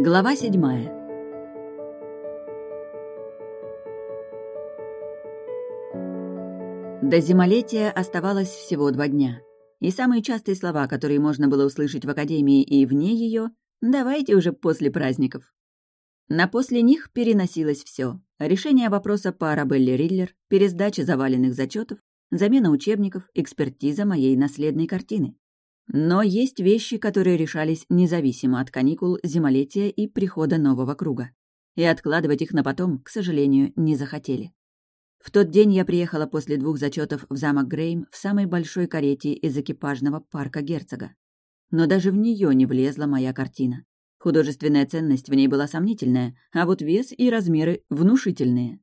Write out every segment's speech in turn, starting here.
Глава седьмая. До зимолетия оставалось всего два дня. И самые частые слова, которые можно было услышать в академии и вне ее, давайте уже после праздников. На после них переносилось все: Решение вопроса по Арабелле Риллер, пересдача заваленных зачетов, замена учебников, экспертиза моей наследной картины. Но есть вещи, которые решались независимо от каникул, зимолетия и прихода нового круга. И откладывать их на потом, к сожалению, не захотели. В тот день я приехала после двух зачетов в замок Грейм в самой большой карете из экипажного парка герцога. Но даже в нее не влезла моя картина. Художественная ценность в ней была сомнительная, а вот вес и размеры внушительные.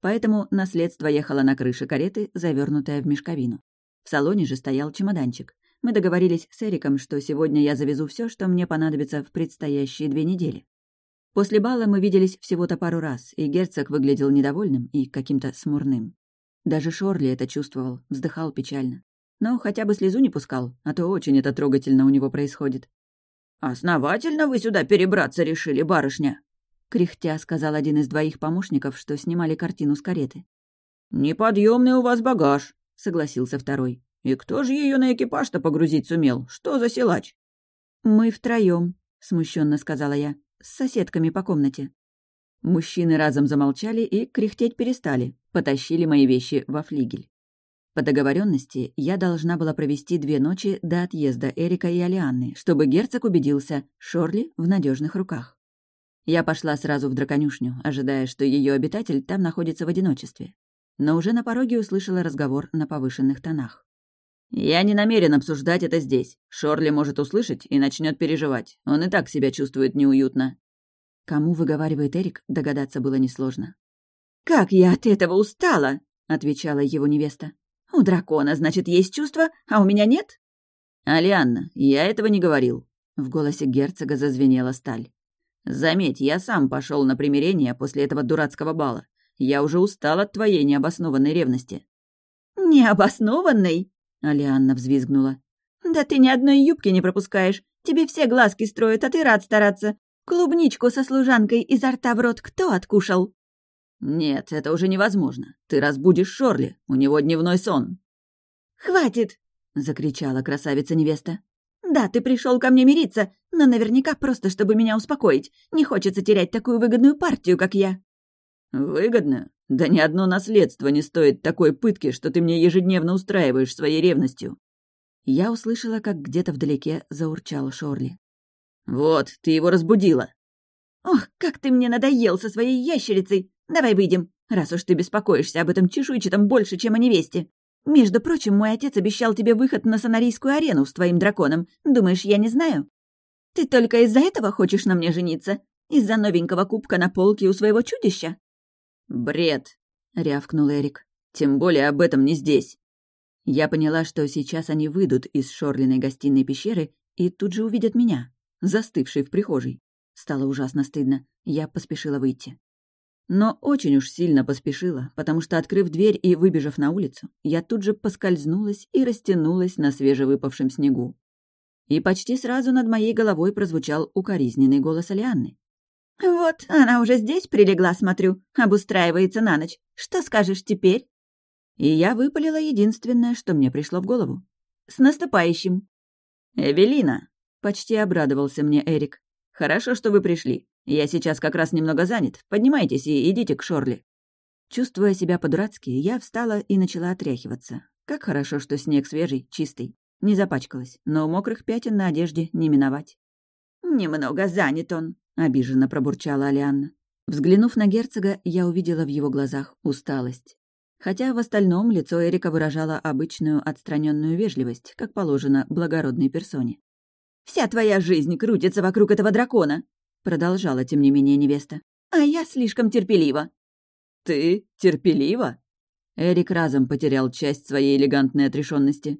Поэтому наследство ехало на крыше кареты, завернутое в мешковину. В салоне же стоял чемоданчик. Мы договорились с Эриком, что сегодня я завезу все, что мне понадобится в предстоящие две недели. После бала мы виделись всего-то пару раз, и герцог выглядел недовольным и каким-то смурным. Даже Шорли это чувствовал, вздыхал печально. Но хотя бы слезу не пускал, а то очень это трогательно у него происходит. «Основательно вы сюда перебраться решили, барышня?» Кряхтя сказал один из двоих помощников, что снимали картину с кареты. «Неподъемный у вас багаж», — согласился второй. «И кто же ее на экипаж-то погрузить сумел? Что за силач?» «Мы втроем, смущенно сказала я, — с соседками по комнате». Мужчины разом замолчали и кряхтеть перестали, потащили мои вещи во флигель. По договоренности я должна была провести две ночи до отъезда Эрика и Алианны, чтобы герцог убедился, Шорли в надежных руках. Я пошла сразу в драконюшню, ожидая, что ее обитатель там находится в одиночестве. Но уже на пороге услышала разговор на повышенных тонах. «Я не намерен обсуждать это здесь. Шорли может услышать и начнет переживать. Он и так себя чувствует неуютно». Кому выговаривает Эрик, догадаться было несложно. «Как я от этого устала!» — отвечала его невеста. «У дракона, значит, есть чувства, а у меня нет?» «Алианна, я этого не говорил». В голосе герцога зазвенела сталь. «Заметь, я сам пошел на примирение после этого дурацкого бала. Я уже устал от твоей необоснованной ревности». «Необоснованной?» — Алианна взвизгнула. «Да ты ни одной юбки не пропускаешь. Тебе все глазки строят, а ты рад стараться. Клубничку со служанкой изо рта в рот кто откушал?» «Нет, это уже невозможно. Ты разбудишь Шорли, у него дневной сон». «Хватит!» — закричала красавица-невеста. «Да, ты пришел ко мне мириться, но наверняка просто, чтобы меня успокоить. Не хочется терять такую выгодную партию, как я». «Выгодную? Да ни одно наследство не стоит такой пытки, что ты мне ежедневно устраиваешь своей ревностью». Я услышала, как где-то вдалеке заурчала Шорли. «Вот, ты его разбудила». «Ох, как ты мне надоел со своей ящерицей! Давай выйдем, раз уж ты беспокоишься об этом чешуйчатом больше, чем о невесте. Между прочим, мой отец обещал тебе выход на Сонарийскую арену с твоим драконом. Думаешь, я не знаю? Ты только из-за этого хочешь на мне жениться? Из-за новенького кубка на полке у своего чудища?» «Бред!» — рявкнул Эрик. «Тем более об этом не здесь». Я поняла, что сейчас они выйдут из Шорлиной гостиной пещеры и тут же увидят меня, застывшей в прихожей. Стало ужасно стыдно. Я поспешила выйти. Но очень уж сильно поспешила, потому что, открыв дверь и выбежав на улицу, я тут же поскользнулась и растянулась на свежевыпавшем снегу. И почти сразу над моей головой прозвучал укоризненный голос Алианны. «Вот, она уже здесь прилегла, смотрю, обустраивается на ночь. Что скажешь теперь?» И я выпалила единственное, что мне пришло в голову. «С наступающим!» «Эвелина!» — почти обрадовался мне Эрик. «Хорошо, что вы пришли. Я сейчас как раз немного занят. Поднимайтесь и идите к Шорли». Чувствуя себя по-дурацки, я встала и начала отряхиваться. Как хорошо, что снег свежий, чистый. Не запачкалась, но мокрых пятен на одежде не миновать. «Немного занят он», — обиженно пробурчала Алианна. Взглянув на герцога, я увидела в его глазах усталость. Хотя в остальном лицо Эрика выражало обычную отстраненную вежливость, как положено благородной персоне. «Вся твоя жизнь крутится вокруг этого дракона. Продолжала, тем не менее, невеста. «А я слишком терпелива». «Ты терпелива?» Эрик разом потерял часть своей элегантной отрешенности.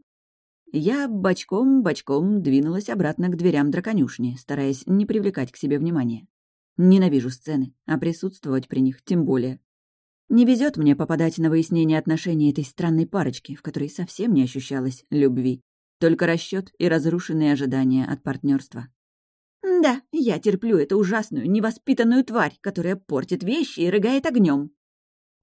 Я бочком-бочком двинулась обратно к дверям драконюшни, стараясь не привлекать к себе внимания. Ненавижу сцены, а присутствовать при них тем более. Не везет мне попадать на выяснение отношений этой странной парочки, в которой совсем не ощущалось любви. Только расчет и разрушенные ожидания от партнерства. Да, я терплю эту ужасную, невоспитанную тварь, которая портит вещи и рыгает огнем.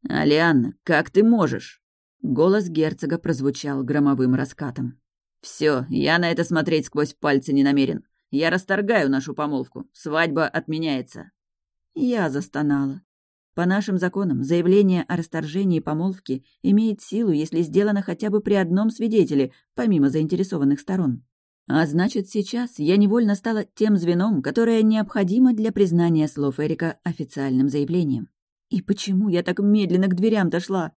«Алианна, как ты можешь?» Голос герцога прозвучал громовым раскатом. Все, я на это смотреть сквозь пальцы не намерен. Я расторгаю нашу помолвку. Свадьба отменяется». Я застонала. По нашим законам, заявление о расторжении помолвки имеет силу, если сделано хотя бы при одном свидетеле, помимо заинтересованных сторон. А значит, сейчас я невольно стала тем звеном, которое необходимо для признания слов Эрика официальным заявлением. И почему я так медленно к дверям дошла?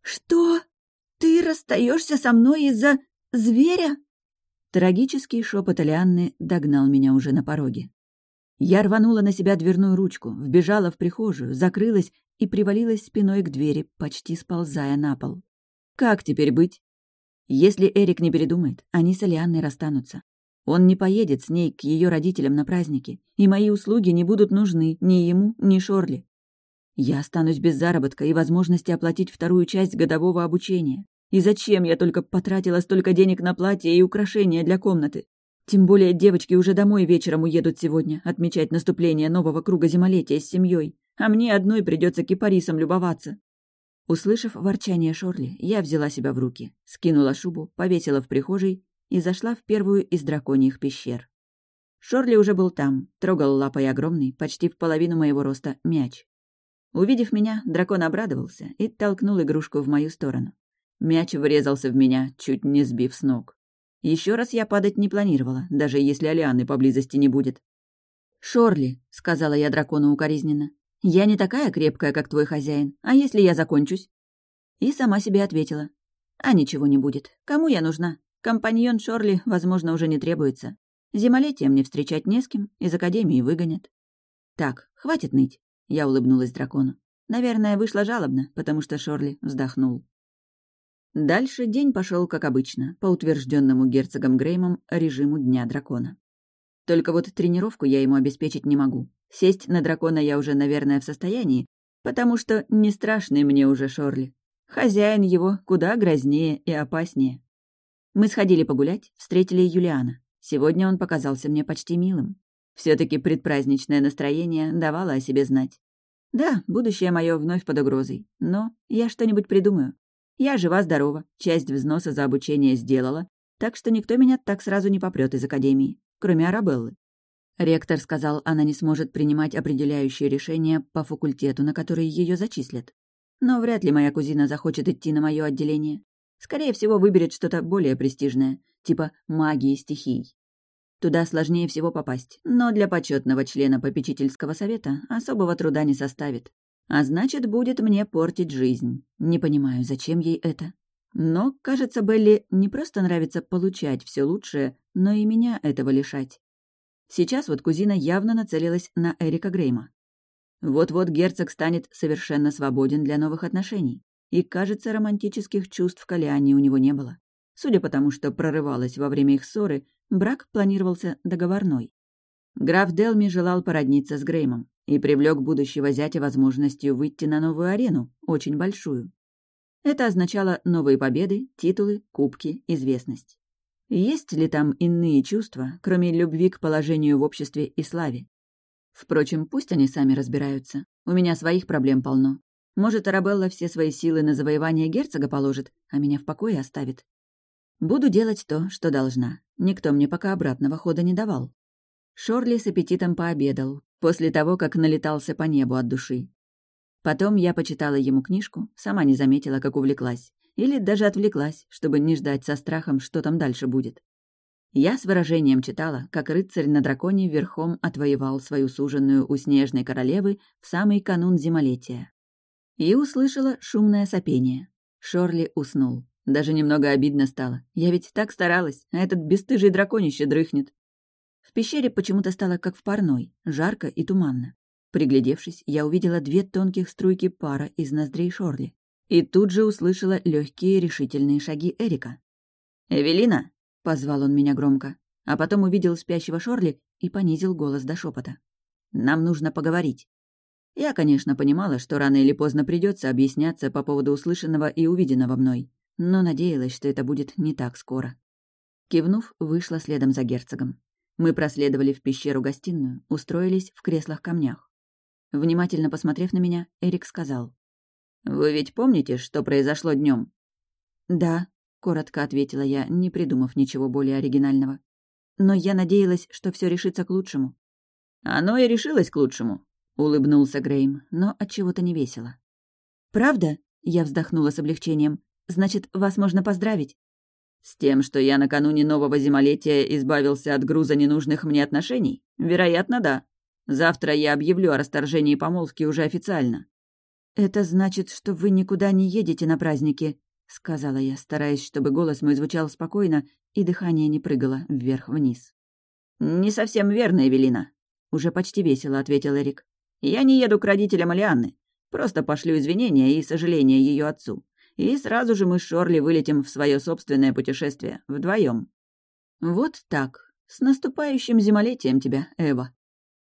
«Что? Ты расстаешься со мной из-за зверя?» Трагический шепот Алианны догнал меня уже на пороге. Я рванула на себя дверную ручку, вбежала в прихожую, закрылась и привалилась спиной к двери, почти сползая на пол. Как теперь быть? Если Эрик не передумает, они с Алианной расстанутся. Он не поедет с ней к ее родителям на праздники, и мои услуги не будут нужны ни ему, ни Шорли. Я останусь без заработка и возможности оплатить вторую часть годового обучения. И зачем я только потратила столько денег на платье и украшения для комнаты? Тем более девочки уже домой вечером уедут сегодня отмечать наступление нового круга зимолетия с семьей, а мне одной придется кипарисом любоваться. Услышав ворчание Шорли, я взяла себя в руки, скинула шубу, повесила в прихожей и зашла в первую из драконьих пещер. Шорли уже был там, трогал лапой огромный, почти в половину моего роста, мяч. Увидев меня, дракон обрадовался и толкнул игрушку в мою сторону. Мяч врезался в меня, чуть не сбив с ног. Еще раз я падать не планировала, даже если Алианы поблизости не будет. «Шорли», — сказала я дракону укоризненно, — «я не такая крепкая, как твой хозяин, а если я закончусь?» И сама себе ответила. «А ничего не будет. Кому я нужна? Компаньон Шорли, возможно, уже не требуется. Зимолетие мне встречать не с кем, из Академии выгонят». «Так, хватит ныть. Я улыбнулась дракону. Наверное, вышло жалобно, потому что Шорли вздохнул. Дальше день пошел как обычно, по утвержденному герцогом Греймом режиму Дня дракона. Только вот тренировку я ему обеспечить не могу. Сесть на дракона я уже, наверное, в состоянии, потому что не страшный мне уже Шорли. Хозяин его куда грознее и опаснее. Мы сходили погулять, встретили Юлиана. Сегодня он показался мне почти милым все таки предпраздничное настроение давало о себе знать. Да, будущее мое вновь под угрозой, но я что-нибудь придумаю. Я жива-здорова, часть взноса за обучение сделала, так что никто меня так сразу не попрет из академии, кроме Арабеллы. Ректор сказал, она не сможет принимать определяющие решения по факультету, на который ее зачислят. Но вряд ли моя кузина захочет идти на мое отделение. Скорее всего, выберет что-то более престижное, типа магии стихий. Туда сложнее всего попасть, но для почетного члена попечительского совета особого труда не составит. А значит, будет мне портить жизнь. Не понимаю, зачем ей это. Но, кажется, Белли не просто нравится получать все лучшее, но и меня этого лишать. Сейчас вот кузина явно нацелилась на Эрика Грейма. Вот-вот герцог станет совершенно свободен для новых отношений. И, кажется, романтических чувств к Алиане у него не было. Судя по тому, что прорывалось во время их ссоры, Брак планировался договорной. Граф Делми желал породниться с Греймом и привлек будущего зятя возможностью выйти на новую арену, очень большую. Это означало новые победы, титулы, кубки, известность. Есть ли там иные чувства, кроме любви к положению в обществе и славе? Впрочем, пусть они сами разбираются. У меня своих проблем полно. Может, Арабелла все свои силы на завоевание герцога положит, а меня в покое оставит. Буду делать то, что должна. Никто мне пока обратного хода не давал. Шорли с аппетитом пообедал, после того, как налетался по небу от души. Потом я почитала ему книжку, сама не заметила, как увлеклась. Или даже отвлеклась, чтобы не ждать со страхом, что там дальше будет. Я с выражением читала, как рыцарь на драконе верхом отвоевал свою суженную у снежной королевы в самый канун зимолетия. И услышала шумное сопение. Шорли уснул. Даже немного обидно стало. Я ведь так старалась, а этот бесстыжий драконище дрыхнет. В пещере почему-то стало как в парной, жарко и туманно. Приглядевшись, я увидела две тонких струйки пара из ноздрей Шорли. И тут же услышала легкие решительные шаги Эрика. «Эвелина!» — позвал он меня громко, а потом увидел спящего Шорли и понизил голос до шепота. «Нам нужно поговорить». Я, конечно, понимала, что рано или поздно придется объясняться по поводу услышанного и увиденного мной но надеялась, что это будет не так скоро. Кивнув, вышла следом за герцогом. Мы проследовали в пещеру-гостиную, устроились в креслах-камнях. Внимательно посмотрев на меня, Эрик сказал. «Вы ведь помните, что произошло днем? «Да», — коротко ответила я, не придумав ничего более оригинального. «Но я надеялась, что все решится к лучшему». «Оно и решилось к лучшему», — улыбнулся Грейм, но от чего то не весело. «Правда?» — я вздохнула с облегчением. «Значит, вас можно поздравить?» «С тем, что я накануне нового зимолетия избавился от груза ненужных мне отношений? Вероятно, да. Завтра я объявлю о расторжении помолвки уже официально». «Это значит, что вы никуда не едете на праздники?» — сказала я, стараясь, чтобы голос мой звучал спокойно и дыхание не прыгало вверх-вниз. «Не совсем верно, Эвелина», — уже почти весело ответил Эрик. «Я не еду к родителям Алианны. Просто пошлю извинения и сожаления ее отцу. И сразу же мы с Шорли вылетим в свое собственное путешествие, вдвоем. «Вот так. С наступающим зимолетием тебя, Эва».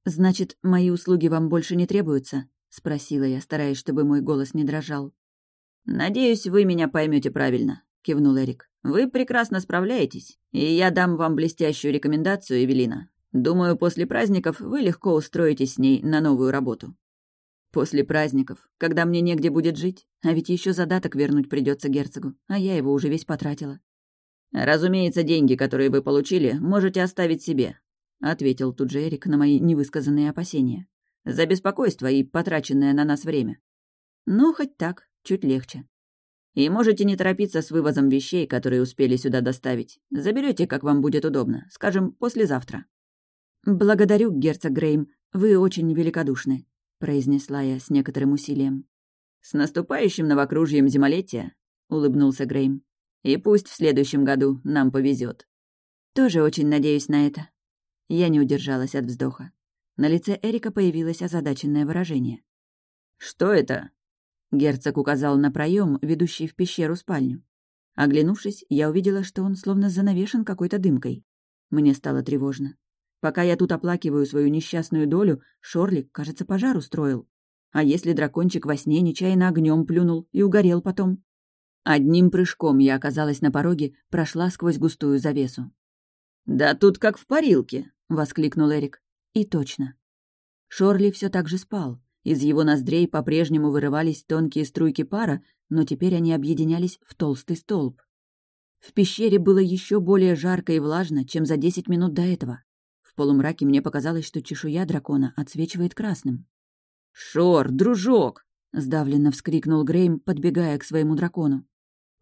«Значит, мои услуги вам больше не требуются?» — спросила я, стараясь, чтобы мой голос не дрожал. «Надеюсь, вы меня поймете правильно», — кивнул Эрик. «Вы прекрасно справляетесь, и я дам вам блестящую рекомендацию, Эвелина. Думаю, после праздников вы легко устроитесь с ней на новую работу». «После праздников, когда мне негде будет жить, а ведь еще задаток вернуть придется герцогу, а я его уже весь потратила». «Разумеется, деньги, которые вы получили, можете оставить себе», — ответил тут же Эрик на мои невысказанные опасения. «За беспокойство и потраченное на нас время». «Ну, хоть так чуть легче. И можете не торопиться с вывозом вещей, которые успели сюда доставить. Заберете, как вам будет удобно, скажем, послезавтра». «Благодарю, герцог Грейм, вы очень великодушны», — произнесла я с некоторым усилием. «С наступающим новокружьем зимолетия», — улыбнулся Грейм. «И пусть в следующем году нам повезет. «Тоже очень надеюсь на это». Я не удержалась от вздоха. На лице Эрика появилось озадаченное выражение. «Что это?» Герцог указал на проем, ведущий в пещеру спальню. Оглянувшись, я увидела, что он словно занавешен какой-то дымкой. Мне стало тревожно. Пока я тут оплакиваю свою несчастную долю, Шорлик, кажется, пожар устроил. А если дракончик во сне нечаянно огнем плюнул и угорел потом? Одним прыжком я оказалась на пороге, прошла сквозь густую завесу. «Да тут как в парилке!» — воскликнул Эрик. И точно. Шорли все так же спал, из его ноздрей по-прежнему вырывались тонкие струйки пара, но теперь они объединялись в толстый столб. В пещере было еще более жарко и влажно, чем за десять минут до этого. Полумраке мне показалось, что чешуя дракона отсвечивает красным. «Шор, дружок!» — сдавленно вскрикнул Грейм, подбегая к своему дракону.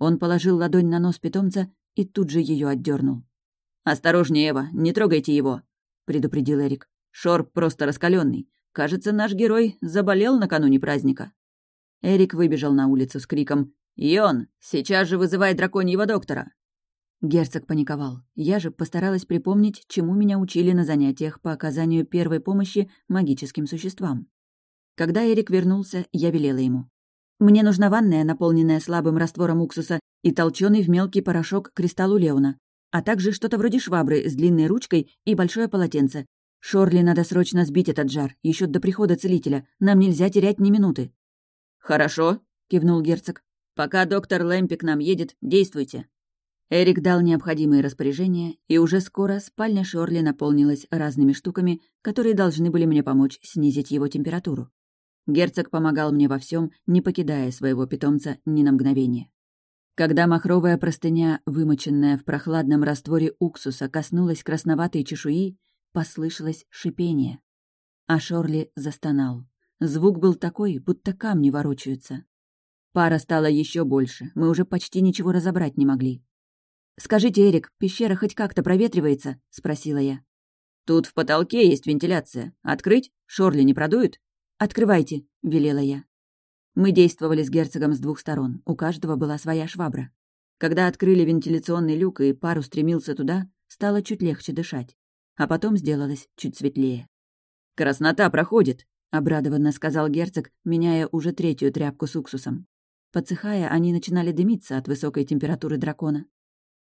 Он положил ладонь на нос питомца и тут же ее отдернул. «Осторожнее, Эва, не трогайте его!» — предупредил Эрик. «Шор просто раскаленный. Кажется, наш герой заболел накануне праздника». Эрик выбежал на улицу с криком «Йон, сейчас же вызывай драконьего доктора!» Герцог паниковал. Я же постаралась припомнить, чему меня учили на занятиях по оказанию первой помощи магическим существам. Когда Эрик вернулся, я велела ему. «Мне нужна ванная, наполненная слабым раствором уксуса и толченый в мелкий порошок кристаллу Леона, а также что-то вроде швабры с длинной ручкой и большое полотенце, «Шорли, надо срочно сбить этот жар, еще до прихода целителя. Нам нельзя терять ни минуты». «Хорошо», — кивнул герцог. «Пока доктор Лэмпи к нам едет, действуйте». Эрик дал необходимые распоряжения, и уже скоро спальня Шорли наполнилась разными штуками, которые должны были мне помочь снизить его температуру. Герцог помогал мне во всем, не покидая своего питомца ни на мгновение. Когда махровая простыня, вымоченная в прохладном растворе уксуса, коснулась красноватой чешуи, послышалось шипение. А Шорли застонал. Звук был такой, будто камни ворочаются. Пара стала еще больше, мы уже почти ничего разобрать не могли. «Скажите, Эрик, пещера хоть как-то проветривается?» — спросила я. «Тут в потолке есть вентиляция. Открыть? Шорли не продует?» «Открывайте», — велела я. Мы действовали с герцогом с двух сторон, у каждого была своя швабра. Когда открыли вентиляционный люк и пар устремился туда, стало чуть легче дышать а потом сделалось чуть светлее. «Краснота проходит», — обрадованно сказал герцог, меняя уже третью тряпку с уксусом. Подсыхая, они начинали дымиться от высокой температуры дракона.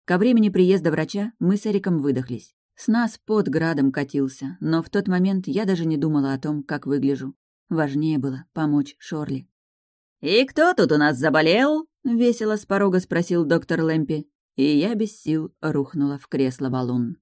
Ко времени приезда врача мы с Эриком выдохлись. С нас под градом катился, но в тот момент я даже не думала о том, как выгляжу. Важнее было помочь Шорли. «И кто тут у нас заболел?» — весело с порога спросил доктор Лэмпи, и я без сил рухнула в кресло валун.